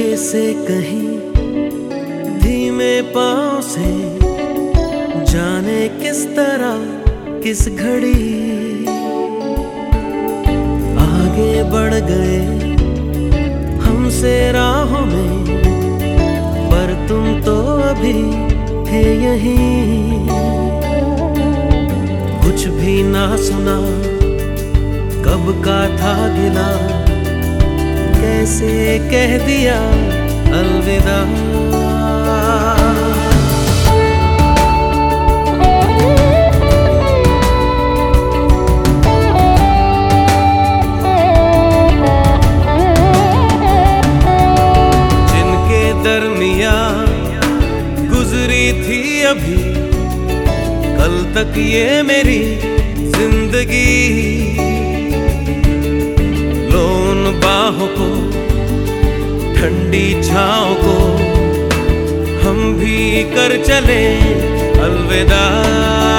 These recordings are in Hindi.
से कहीं, धीमे पाँव से। जाने किस तरह, किस घड़ी। आगे बढ़ गए हमसे राहों में, पर तुम तो अभी थे यहीं। कुछ भी ना सुना, कब का था गिला। कैसे कह दिया अलविदा। दरमिया गुजरी थी अभी कल तक ये मेरी ज़िंदगी। बाहों को ठंडी छाओ को हम भी कर चले अलविदा।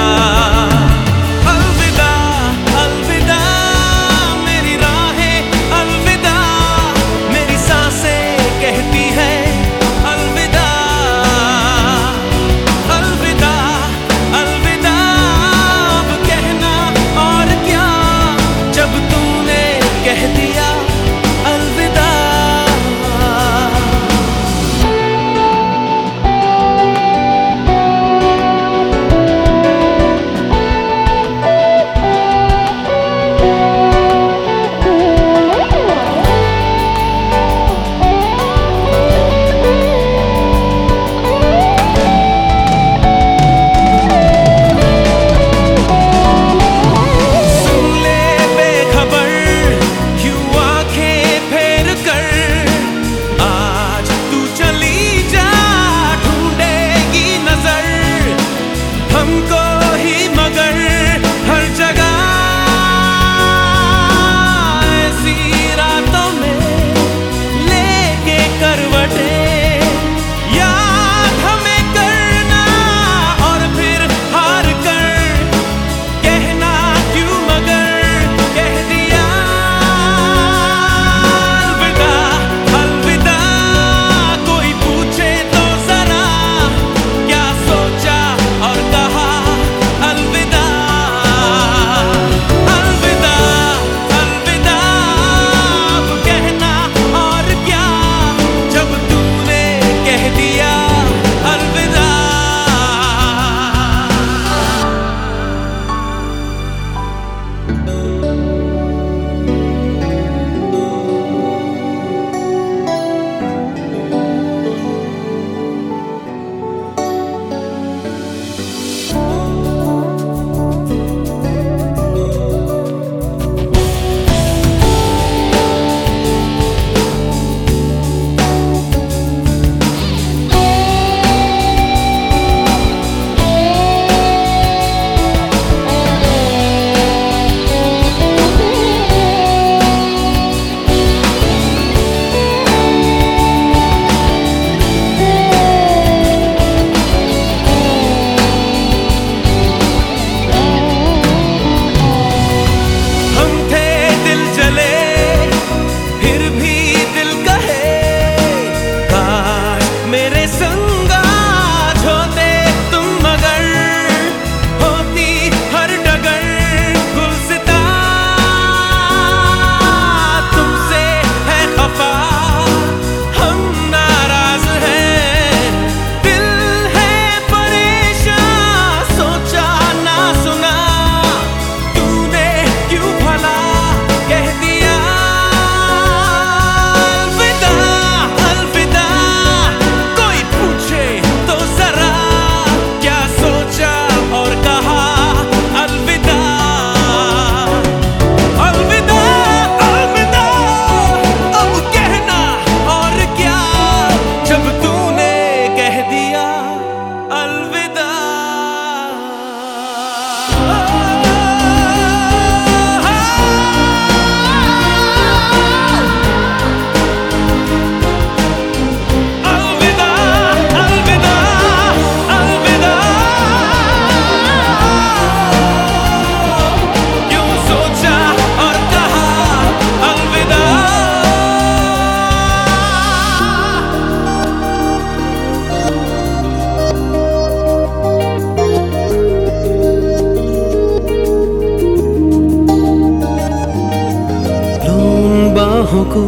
को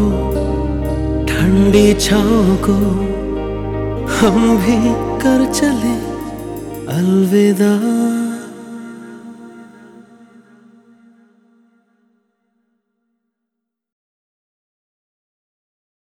ठंडी छाओ को हम भी कर चले अलविदा।